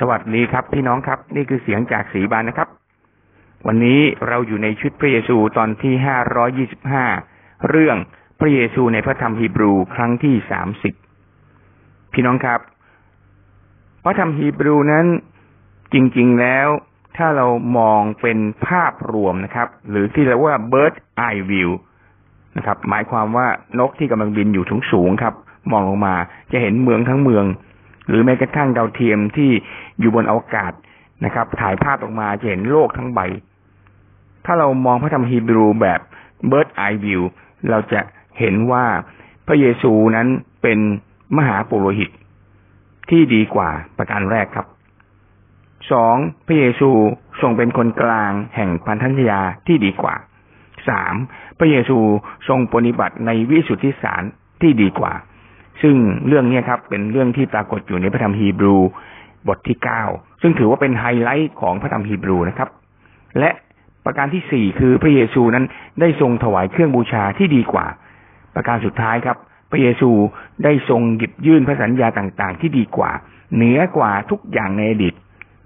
สวัสดีครับ พี่น้องครับ นี่คือเสียงจากสีบานนะครับ วันนี้เราอยู่ในชุดพระเยซูตอนที่ห้าร้อยี่สิบห้าเรื่องพระเยซูในพระธรรมฮีบรูครั้งที่สามสิบพี่น้องครับ พระธรรมฮีบรูนั้นจริง ๆแล้ว ถ้าเรามองเป็นภาพรวมนะครับ หรือที่เรียกว่า bird eye view นะครับ หมายความว่านกที่กำลังบินอยู่สูงๆครับ มองลงมาจะเห็นเมืองทั้งเมือง หรือแม้กระทั่งดาวเทียมที่อยู่บนอวกาศนะครับ ถ่ายภาพออกมาจะเห็นโลกทั้งใบ ถ้าเรามองพระธรรมฮีบรูแบบ bird eye view เราจะเห็นว่าพระเยซูนั้นเป็นมหาปุโรหิตที่ดีกว่าประการแรกครับสองพระเยซูทรงเป็นคนกลางแห่งพันธสัญญาที่ดีกว่าสามพระเยซูทรงปฏิบัติในวิสุทธิสารที่ดีกว่า ซึ่งเรื่องนี้ครับเป็นเรื่องที่ปรากฏอยู่ในพระธรรมฮีบรูบทที่เก้าซึ่งถือว่าเป็นไฮไลท์ของพระธรรมฮีบรูนะครับ และประการที่สี่คือพระเยซูนั้นได้ทรงถวายเครื่องบูชาที่ดีกว่า ประการสุดท้ายครับ พระเยซูได้ทรงหยิบยื่นพระสัญญาต่างๆ ที่ดีกว่า เหนือกว่าทุกอย่างในอดีต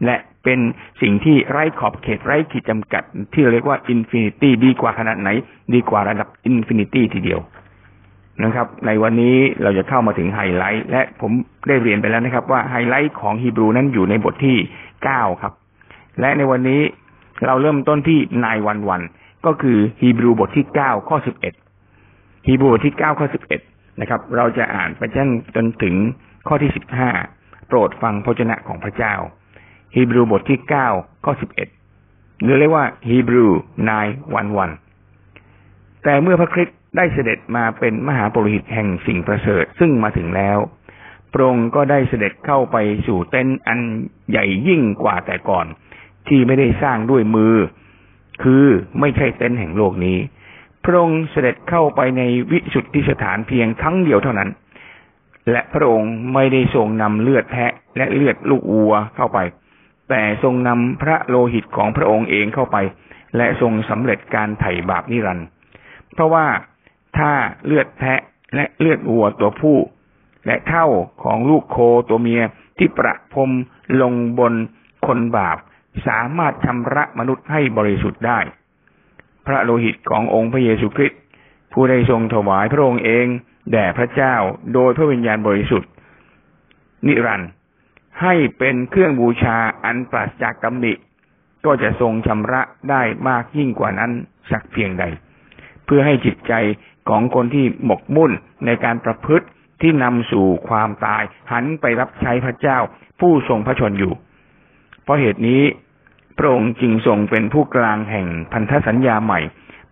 และเป็นสิ่งที่ไร้ขอบเขตไร้ขีดจำกัด ที่เรียกว่า infinity ดีกว่าขนาดไหน ดีกว่าระดับ infinity ทีเดียว นะครับ ในวันนี้เราจะเข้ามาถึงไฮไลท์ และผมได้เรียนไปแล้วนะครับ ว่าไฮไลท์ของฮีบรูนั้นอยู่ในบทที่เก้าครับ และในวันนี้เราเริ่มต้นที่ nine one one ก็คือฮีบรูบทที่เก้าข้อสิบเอ็ดฮีบรูบทที่เก้าข้อสิบเอ็ดนะครับ เราจะอ่านไปจนจนถึงข้อที่สิบห้าโปรดฟังพระเจ้าของพระเจ้าฮีบรูบทที่เก้าข้อสิบเอ็ดหรือเรียกว่าฮีบรูนายวันวันแต่เมื่อพระคริสต์ ได้เสด็จมาเป็นมหาปุโรหิตแห่งสิ่งประเสริฐซึ่งมาถึงแล้วพระองค์ก็ได้เสด็จเข้าไปสู่เต้นอันใหญ่ยิ่งกว่าแต่ก่อน ที่ไม่ได้สร้างด้วยมือ คือไม่ใช่เต้นแห่งโลกนี้ พระองค์เสด็จเข้าไปในวิสุทธิสถานเพียงครั้งเดียวเท่านั้น และพระองค์ไม่ได้ทรงนำเลือดแพะและเลือดลูกวัวเข้าไป แต่ทรงนำพระโลหิตของพระองค์เองเข้าไป และทรงสำเร็จการไถ่บาปนิรันดร์เพราะว่า ถ้าเลือดแพะและเลือดวัวตัวผู้ และเท่าของลูกโคตัวเมียที่ประพรมลงบนคนบาป สามารถชำระมนุษย์ให้บริสุทธิ์ได้ พระโลหิตขององค์พระเยซูคริสต์ผู้ได้ทรงถวายพระองค์เองแด่พระเจ้าโดยพระวิญญาณบริสุทธิ์ นิรันดร์ให้เป็นเครื่องบูชาอันปราศจากกำหนิก็จะทรงชำระได้มากยิ่งกว่านั้นสักเพียงใด เพื่อให้จิตใจ ของคนที่หมกมุ่นในการประพฤติที่นำสู่ความตาย หันไปรับใช้พระเจ้า ผู้ทรงพระชนอยู่ เพราะเหตุนี้พระองค์จึงทรงเป็นผู้กลางแห่งพันธสัญญาใหม่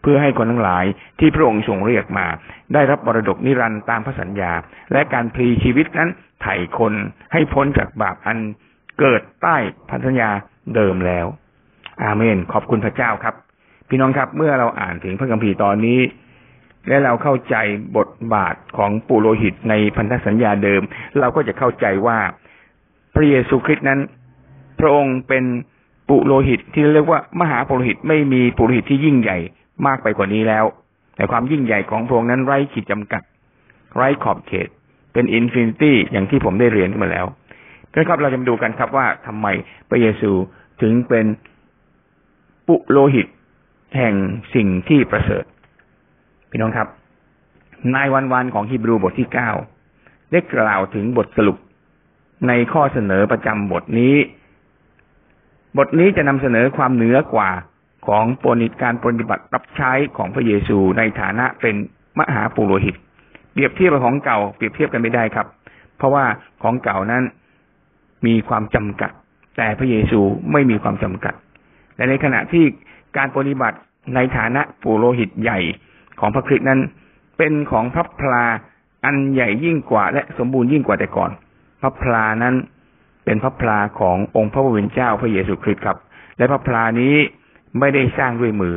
เพื่อให้คนทั้งหลายที่พระองค์ทรงเรียกมา ได้รับบรดกนิรันดร์ตามพระสัญญา และการพลีชีวิตนั้นไถ่คนให้พ้นจากบาปอันเกิดใต้พันธสัญญาเดิมแล้ว อาเมน ขอบคุณพระเจ้าครับ พี่น้องครับเมื่อเราอ่านถึงพระคัมภีร์ตอนนี้ และเราเข้าใจบทบาทของปุโรหิตในพันธสัญญาเดิม เราก็จะเข้าใจว่าพระเยซูคริสต์นั้น พระองค์เป็นปุโรหิตที่เรียกว่ามหาปุโรหิตไม่มีปุโรหิตที่ยิ่งใหญ่มากไปกว่านี้แล้ว แต่ความยิ่งใหญ่ของพระองค์นั้นไร้ขีดจำกัด ไร้ขอบเขต เป็น infinity อย่างที่ผมได้เรียนมาแล้วนะครับเราจะมาดูกันครับว่าทำไมพระเยซูถึงเป็นปุโรหิตแห่งสิ่งที่ประเสริฐ พี่น้องครับ นายวันวันของฮีบรูบทที่เก้าได้กล่าวถึงบทสรุปในข้อเสนอประจำบทนี้ บทนี้จะนำเสนอความเหนือกว่าของปณิการปฏิบัติรับใช้ของพระเยซูในฐานะเป็นมหาปุโรหิต เปรียบเทียบกับของเก่าเปรียบเทียบกันไม่ได้ครับ เพราะว่าของเก่านั้นมีความจำกัด แต่พระเยซูไม่มีความจำกัด และในขณะที่การปฏิบัติในฐานะปุโรหิตใหญ่ ของพระคริสต์นั้น เป็นของพระพลาอันใหญ่ยิ่งกว่า และสมบูรณ์ยิ่งกว่าแต่ก่อน พระพลานั้นเป็นพระพลาขององค์พระผู้เป็นเจ้าพระเยซูคริสต์ครับ และพระพลานี้ไม่ได้สร้างด้วยมือ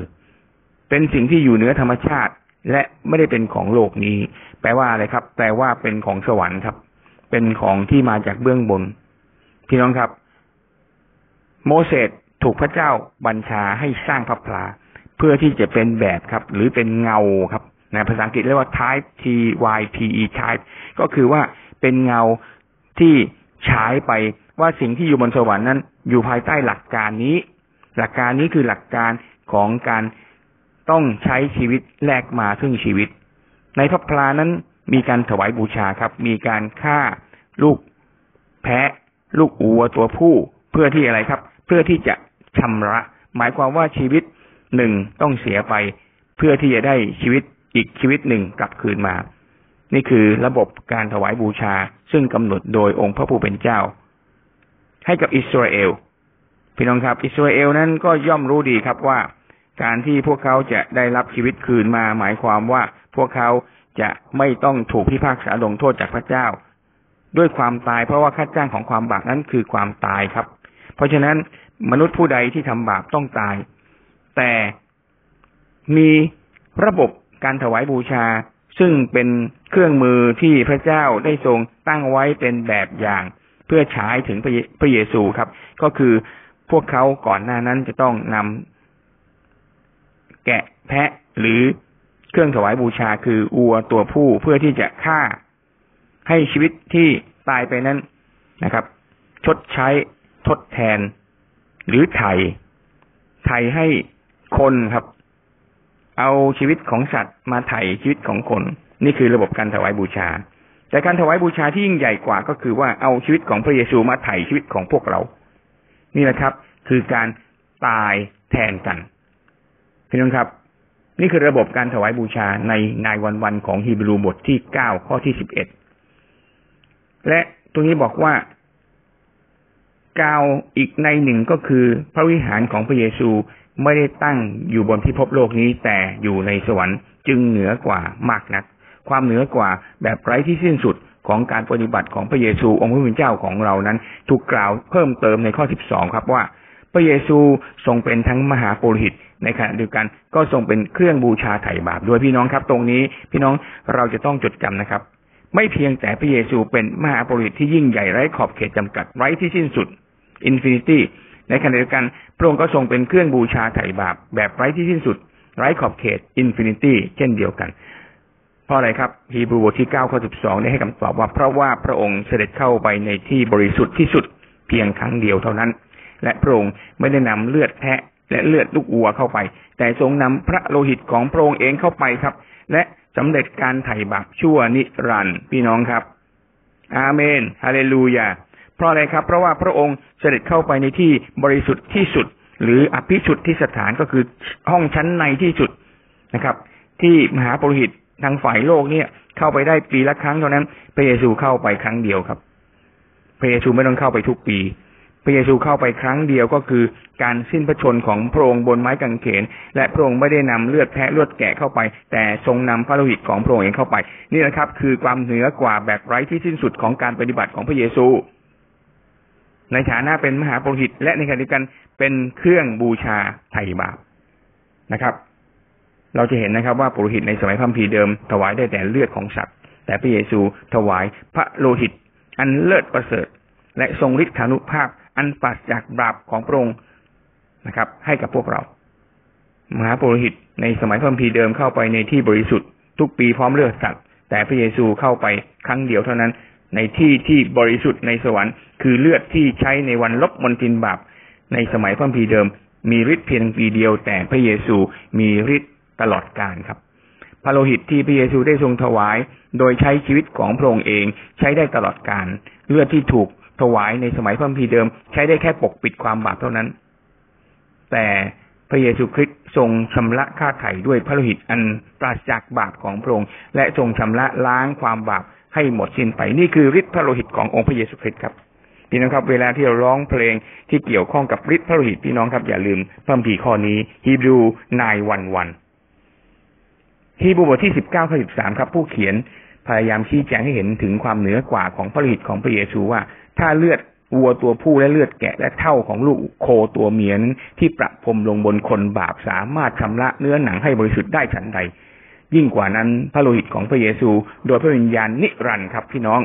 เป็นสิ่งที่อยู่เหนือธรรมชาติ และไม่ได้เป็นของโลกนี้ แปลว่าอะไรครับ แปลว่าเป็นของสวรรค์ครับ เป็นของที่มาจากเบื้องบน พี่น้องครับ โมเสสถูกพระเจ้าบัญชาให้สร้างพระพลา เพื่อที่จะเป็นแบบครับ หรือเป็นเงาครับนะภาษาอังกฤษเรียกว่า type t y p e type ก็คือว่าเป็นเงาที่ฉายไปว่าสิ่งที่อยู่บนสวรรค์นั้น อยู่ภายใต้หลักการนี้ หลักการนี้คือหลักการของการต้องใช้ชีวิตแลกมาซึ่งชีวิต ในพระพลานั้นมีการถวายบูชาครับ มีการฆ่าลูกแพะ ลูกอัวตัวผู้ เพื่อที่อะไรครับ เพื่อที่จะชำระ หมายความว่าชีวิต หนึ่งต้องเสียไป เพื่อที่จะได้ชีวิตอีกชีวิตหนึ่งกลับคืนมา นี่คือระบบการถวายบูชาซึ่งกำหนดโดยองค์พระผู้เป็นเจ้า ให้กับอิสราเอลพี่น้องครับ อิสราเอลนั้นก็ย่อมรู้ดีครับว่า การที่พวกเขาจะได้รับชีวิตคืนมา หมายความว่าพวกเขาจะไม่ต้องถูกพิพากษาลงโทษจากพระเจ้า ด้วยความตายเพราะว่าค่าจ้างของความบาปนั้นคือความตายครับ เพราะฉะนั้นมนุษย์ผู้ใดที่ทำบาปต้องตาย แต่มีระบบการถวายบูชา ซึ่งเป็นเครื่องมือที่พระเจ้าได้ทรงตั้งไว้เป็นแบบอย่าง เพื่อฉายถึงพระเยซูครับ ก็คือพวกเขาก่อนหน้านั้นจะต้องนำแกะแพะหรือเครื่องถวายบูชาคืออัวตัวผู้เพื่อที่จะฆ่าให้ชีวิตที่ตายไปนั้นนะครับ ชดใช้ทดแทน หรือไถ่ไถ่ให้ คนครับ เอาชีวิตของสัตว์มาไถ่ชีวิตของคน นี่คือระบบการถวายบูชา แต่การถวายบูชาที่ยิ่งใหญ่กว่าก็คือว่าเอาชีวิตของพระเยซูมาไถ่ชีวิตของพวกเรา นี่แหละครับ คือการตายแทนกันพี่น้องครับนี่คือระบบการถวายบูชาในนายวันวันของฮีบรูบทที่เก้าข้อที่สิบเอ็ดและตรงนี้บอกว่ากาวอีกในหนึ่งก็คือพระวิหารของพระเยซู ไม่ได้ตั้งอยู่บนพิภพโลกนี้แต่อยู่ในสวรรค์จึงเหนือกว่ามากนัก ความเหนือกว่าแบบไร้ที่สิ้นสุดของการปฏิบัติของพระเยซูองค์พระผู้เป็นเจ้าของเรานั้น ถูกกล่าวเพิ่มเติมในข้อสิบสองครับว่า พระเยซูทรงเป็นทั้งมหาปุโรหิตในขณะเดียวกันก็ทรงเป็นเครื่องบูชาไถ่บาปด้วยพี่น้องครับ ตรงนี้พี่น้องเราจะต้องจดจำนะครับ ไม่เพียงแต่พระเยซูเป็นมหาปุโรหิตที่ยิ่งใหญ่ไร้ขอบเขตจำกัดไร้ที่สิ้นสุดinfinity ในขณะเดียวกันพระองค์ก็ทรงเป็นเครื่องบูชาไถ่บาปแบบไร้ที่สิ้นสุด ไร้ขอบเขต infinity เช่นเดียวกันเพราะอะไรครับฮีบรูบทที่เก้าข้อสิบสองได้ให้คำตอบว่าเพราะว่าพระองค์เสด็จเข้าไปในที่บริสุทธิ์ที่สุดเพียงครั้งเดียวเท่านั้น และพระองค์ไม่ได้นำเลือดแพะและเลือดลูกวัวเข้าไป แต่ทรงนำพระโลหิตของพระองค์เองเข้าไปครับ และสำเร็จการไถ่บาปชั่วนิรันดร์พี่น้องครับ อาเมน ฮาเลลูยา เพราะอะไรครับ เพราะว่าพระองค์เสด็จเข้าไปในที่บริสุทธิ์ที่สุด หรืออภิสุทธิ์ที่สถานก็คือห้องชั้นในที่สุดนะครับ ที่มหาปรหิตทางฝ่ายโลกเนี่ย เข้าไปได้ปีละครั้งเท่านั้น พระเยซูเข้าไปครั้งเดียวครับ พระเยซูไม่ต้องเข้าไปทุกปี พระเยซูเข้าไปครั้งเดียวก็คือ การสิ้นพระชนของพระองค์บนไม้กางเขน และพระองค์ไม่ได้นำเลือดแพะเลือดแกะเข้าไป แต่ทรงนำพระโลหิตของพระองค์เองเข้าไป นี่นะครับ คือความเหนือกว่าแบบไร้ที่สิ้นสุดของการปฏิบัติของพระเยซู ในฐานะเป็นมหาปุรหิต และในขณะเดียวกันเป็นเครื่องบูชาไถ่บาปนะครับ เราจะเห็นนะครับว่าปุรหิตในสมัยพัมพีเดิม ถวายได้แต่เลือดของสัตว์ แต่พระเยซูถวายพระโลหิต อันเลิศประเสริฐ และทรงฤทธานุภาพอันปัสจากบาปของพระองค์นะครับ ให้กับพวกเรา มหาปุโรหิตในสมัยพระพีเดิมเข้าไปในที่บริสุทธิ์ทุกปีพร้อมเลือดสัตว์แต่พระเยซูเข้าไปครั้งเดียวเท่านั้น ในที่ที่บริสุทธิ์ในสวรรค์ คือเลือดที่ใช้ในวันลบมนทินบาปในสมัยพระพีเดิม มีฤทธิ์เพียงปีเดียว แต่พระเยซูมีฤทธิ์ตลอดกาลครับพระโลหิตที่พระเยซูได้ทรงถวาย โดยใช้ชีวิตของพระองค์เองใช้ได้ตลอดกาลเลือดที่ถูกถวายในสมัยพระพีเดิม ใช้ได้แค่ปกปิดความบาปเท่านั้น แต่พระเยซูคริสต์ทรงชำระค่าไถ่ด้วยพระโลหิตอันปราศจากบาปของพระองค์และทรงชำระล้างความบาป ให้หมดสิ้นไป นี่คือฤทธิ์พระโลหิตขององค์พระเยซูคริสต์ครับพี่น้องครับ เวลาที่เราร้องเพลงที่เกี่ยวข้องกับฤทธิ์พระโลหิตพี่น้องครับ อย่าลืมพระพีข้อนี้ฮีบรูนายวันวันฮีบรูบทที่สิบเก้าข้อสิบสามครับ ผู้เขียนพยายามชี้แจงให้เห็นถึงความเหนือกว่าของพระโลหิตของพระเยซูว่า ถ้าเลือดวัวตัวผู้และเลือดแกะและเท่าของลูกโคตัวเมียนั้นที่ประพรมลงบนคนบาปสามารถชำระเนื้อหนังให้บริสุทธิ์ได้ฉันใด ยิ่งกว่านั้นพระโลหิตของพระเยซู โดยพระวิญญาณนิรันดร์ครับพี่น้อง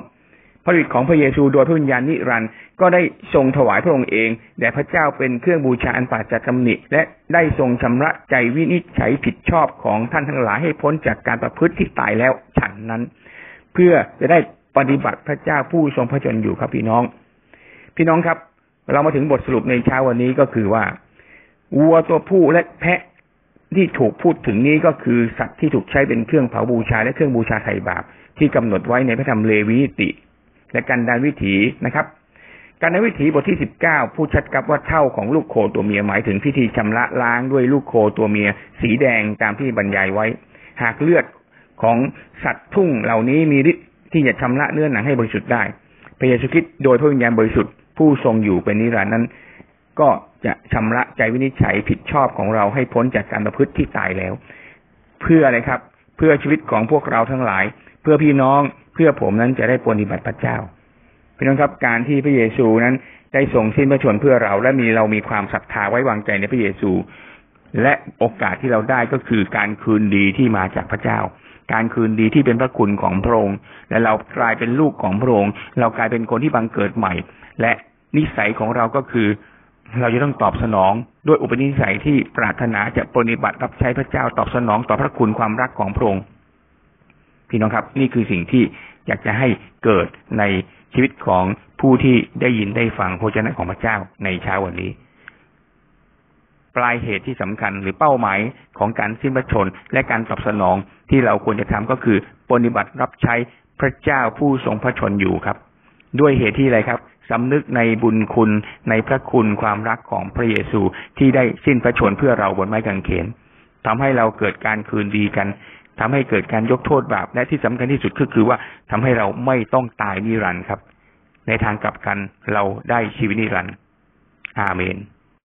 พระฤทธิ์ของพระเยซูโดยพระวิญญาณนิรันดร์ก็ได้ทรงถวายพระองค์เองแด่พระเจ้าเป็นเครื่องบูชาอันปราศจากตำหนิ และได้ทรงชำระใจวินิจฉัยผิดชอบของท่านทั้งหลายให้พ้นจากการประพฤติที่ตายแล้วฉันนั้น เพื่อจะได้ปฏิบัติพระเจ้าผู้ทรงพระชนอยู่ครับพี่น้อง พี่น้องครับ เรามาถึงบทสรุปในเช้าวันนี้ก็คือว่าวัวตัวผู้และแพะ ที่ถูกพูดถึงนี้ก็คือสัตว์ที่ถูกใช้เป็นเครื่องเผาบูชาและเครื่องบูชาไถ่บาปที่กำหนดไว้ในพระธรรมเลวีติ และกันดานวิถีนะครับการในวิถีบทที่สิบเก้าพูดชัดกับว่าเท่าของลูกโคตัวเมียหมายถึงพิธีชำระล้างด้วยลูกโคตัวเมีย สีแดงตามที่บรรยายไว้ หากเลือดของสัตว์ทุ่งเหล่านี้มีฤทธิ์ที่จะชำระเนื้อหนังให้บริสุทธิ์ได้พระเยซูคริสต์โดยพระวิญญาณบริสุทธิ์ผู้ทรงอยู่เป็นนิรันดร์นั้น ก็ จะชำระใจวินิจฉัยผิดชอบของเราให้พ้นจากการประพฤติที่ตายแล้ว เพื่ออะไรครับ เพื่อชีวิตของพวกเราทั้งหลาย เพื่อพี่น้องเพื่อผมนั้นจะได้ปฏิบัติพระเจ้าพี่น้องครับการที่พระเยซูนั้นได้ทรงสิ้นพระชนเพื่อเราและมีเรามีความศรัทธาไว้วางใจในพระเยซู และโอกาสที่เราได้ก็คือการคืนดีที่มาจากพระเจ้า การคืนดีที่เป็นพระคุณของพระองค์และเรากลายเป็นลูกของพระองค์เรากลายเป็นคนที่บังเกิดใหม่ และนิสัยของเราก็คือ เราจะต้องตอบสนองด้วยอุปนิสัยที่ปรารถนาจะปฏิบัติรับใช้พระเจ้าตอบสนองต่อพระคุณความรักของพระองค์พี่น้องครับ นี่คือสิ่งที่อยากจะให้เกิดในชีวิตของผู้ที่ได้ยินได้ฟังพระเจ้าของพระเจ้าในเช้าวันนี้ ปลายเหตุที่สำคัญหรือเป้าหมายของการสิ้นพระชนและการตอบสนองที่เราควรจะทำก็คือปฏิบัติรับใช้พระเจ้าผู้ทรงพระชนอยู่ครับ ด้วยเหตุที่อะไรครับ สำนึกในบุญคุณในพระคุณความรักของพระเยซูที่ได้สิ้นพระชนเพื่อเราบนไม้กางเขนทำให้เราเกิดการคืนดีกันทำให้เกิดการยกโทษบาปและที่สำคัญที่สุดก็คือว่าทำให้เราไม่ต้องตายนิรันดร์ครับ ในทางกลับกันเราได้ชีวิตนิรันดร์อาเมน